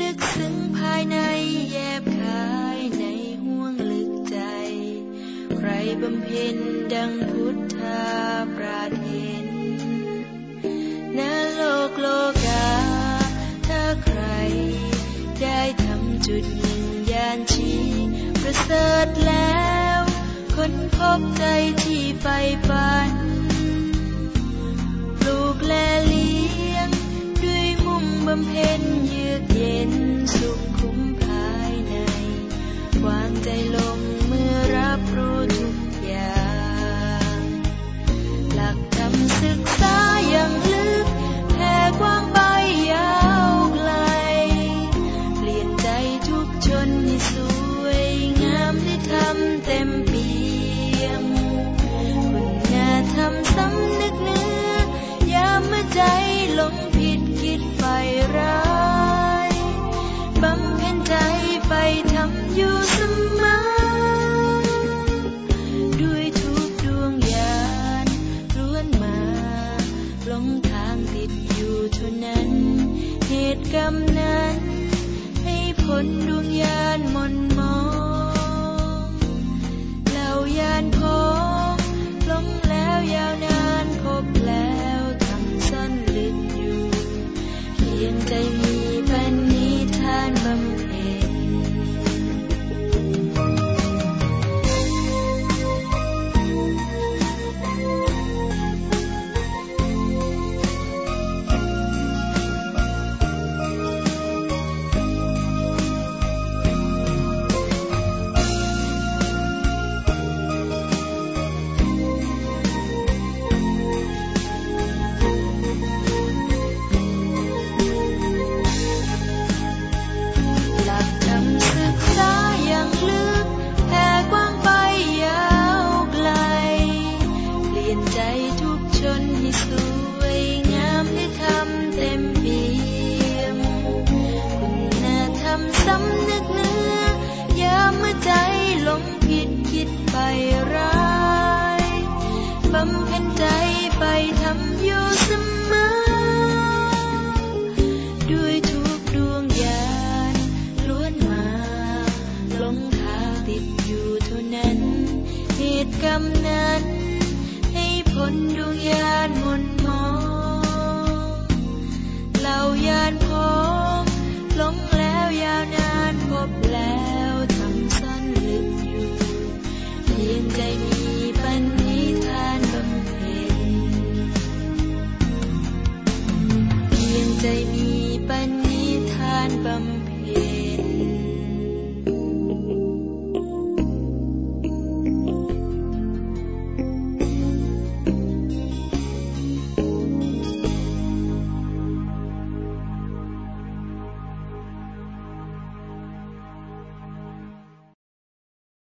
ลึกซึ้งภายในแยบคายในห่วงลึกใจ ใครบำเพ็ญดังพุทธาปราเห็นโลกโลกา ถ้าใครได้ทำจุดหนึ่งยานชีประเสริฐแล้ว คนพบใจที่ไฟฝัน ปลูกและเลี้ยง ด้วยมุ่งบำเพ็ญยื อกเย็นสุขคุ้มภายใน วางใจลงเมื่อรับรู้ทุกอย่าง หลักธรรมศึกษาอย่างลึกแผ่กว้างไปยาวไกล เปลี่ยนใจทุกชนให้สวยงามได้วยธรรมเต็มเปี่ยมคุณธรรมสำนึกเนื้อยามเมื่อใจลง กรรมนั้นให้ผลดวงยานมน ชนให้สวยงามด้วยธรรมเต็มเปี่ยมคุณธรรมสำนึกเนื้ นล้วนดวงยานมนมองเหล่ายานพบหลงแล้วยาวนานพบแล้วทำสั้นลึกอยู่เพียงใจมีปณิทานบำเพ็ญเพียงใจมี